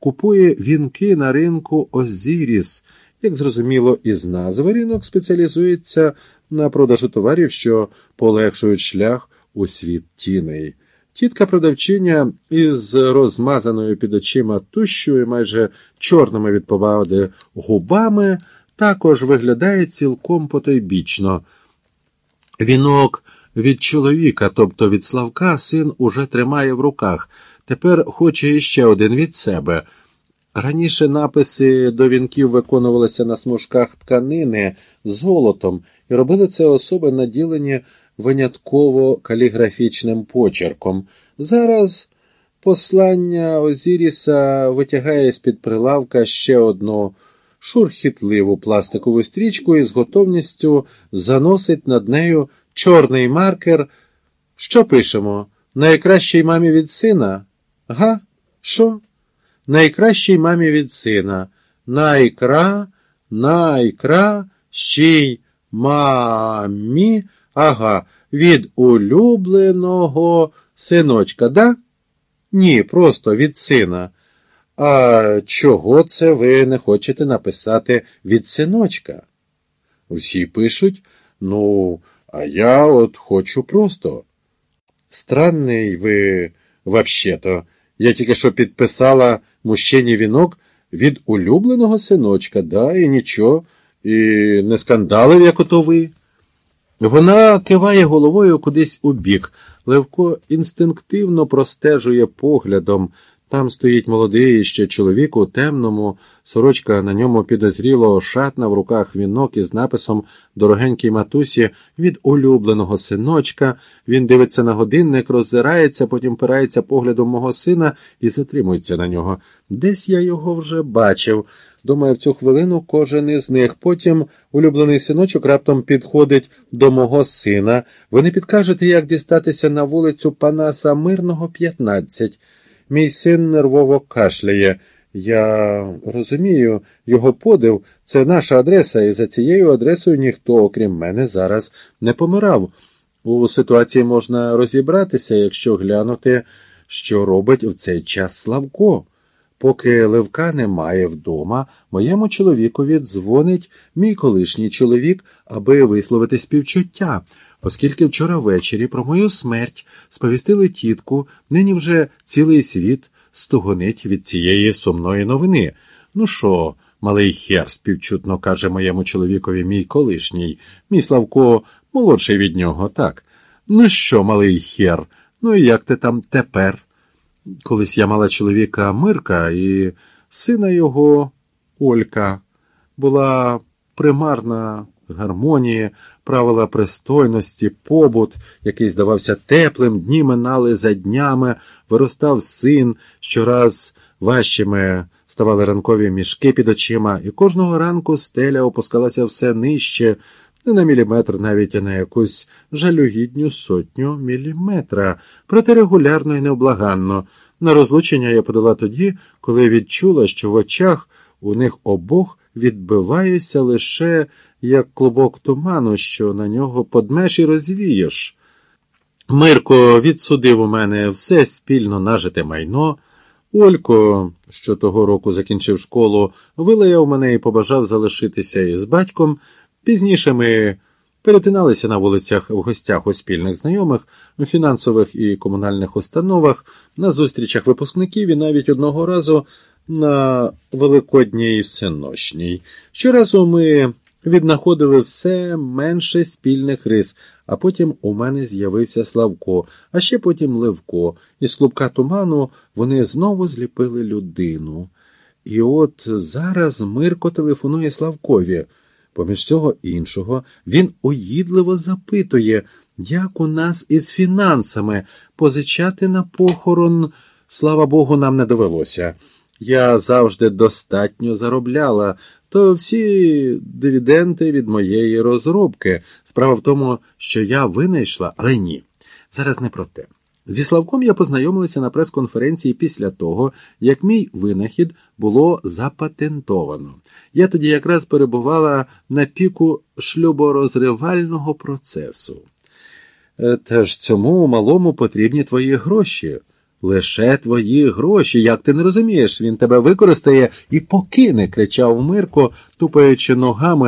купує вінки на ринку Озіріс. Як зрозуміло, із назви ринок спеціалізується на продажу товарів, що полегшують шлях у світ тіней. Тітка продавчиня із розмазаною під очима тущою, майже чорними від повади губами, також виглядає цілком потойбічно. Вінок від чоловіка, тобто від Славка, син уже тримає в руках. Тепер хоче іще один від себе. Раніше написи до вінків виконувалися на смужках тканини золотом, і робили це особи, наділені винятково каліграфічним почерком. Зараз послання Озіріса витягає з-під прилавка ще одну шурхітливу пластикову стрічку і з готовністю заносить над нею чорний маркер. Що пишемо? Найкращій мамі від сина? Га? Що? Найкращій мамі від сина. Найкра, найкращій мамі. Ага, від улюбленого синочка, да? Ні, просто від сина. А чого це ви не хочете написати від синочка? Всі пишуть, ну, а я от хочу просто. Странний ви вообще-то. Я тільки що підписала мужчині вінок від улюбленого синочка, да, і нічого, і не скандалив, як ото ви. Вона киває головою кудись у бік. Левко інстинктивно простежує поглядом. Там стоїть молодий ще чоловік у темному, сорочка на ньому підозріло шатна в руках вінок із написом Дорогенькій матусі від улюбленого синочка. Він дивиться на годинник, роззирається, потім пирається поглядом мого сина і затримується на нього. Десь я його вже бачив. Думаю, в цю хвилину кожен із них. Потім улюблений синочок раптом підходить до мого сина. Ви не підкажете, як дістатися на вулицю Панаса Мирного, 15. Мій син нервово кашляє. Я розумію, його подив це наша адреса, і за цією адресою ніхто, окрім мене, зараз не помирав. У ситуації можна розібратися, якщо глянути, що робить в цей час Славко. Поки Левка немає вдома, моєму чоловікові дзвонить мій колишній чоловік, аби висловити співчуття, оскільки вчора ввечері про мою смерть сповістили тітку, нині вже цілий світ стогонить від цієї сумної новини. Ну що, малий хер, співчутно каже моєму чоловікові мій колишній, мій Славко молодший від нього, так. Ну що, малий хер, ну і як ти там тепер? Колись я мала чоловіка Мирка і сина його Олька. Була примарна гармонія, правила пристойності, побут, який здавався теплим, дні минали за днями, виростав син, щораз важчими ставали ранкові мішки під очима, і кожного ранку стеля опускалася все нижче, не на міліметр, навіть а на якусь жалюгідню сотню міліметра, проте регулярно і необлаганно. На розлучення я подала тоді, коли відчула, що в очах у них обох відбиваюся лише як клубок туману, що на нього подмеш і розвієш. Мирко відсудив у мене все спільно нажите майно. Олько, що того року закінчив школу, вилаяв мене і побажав залишитися із батьком. Пізніше ми перетиналися на вулицях в гостях у спільних знайомих, у фінансових і комунальних установах, на зустрічах випускників і навіть одного разу на Великодній всеночній. Щоразу ми віднаходили все менше спільних рис, а потім у мене з'явився Славко, а ще потім Левко, і з клубка туману вони знову зліпили людину. І от зараз Мирко телефонує Славкові. Поміж цього іншого він уїдливо запитує, як у нас із фінансами позичати на похорон, слава Богу, нам не довелося. Я завжди достатньо заробляла, то всі дивіденти від моєї розробки. Справа в тому, що я винайшла, але ні. Зараз не про те. Зі Славком я познайомилася на прес-конференції після того, як мій винахід було запатентовано. Я тоді якраз перебувала на піку шлюборозривального процесу. Та ж цьому малому потрібні твої гроші. Лише твої гроші, як ти не розумієш, він тебе використає і покине, кричав Мирко, тупаючи ногами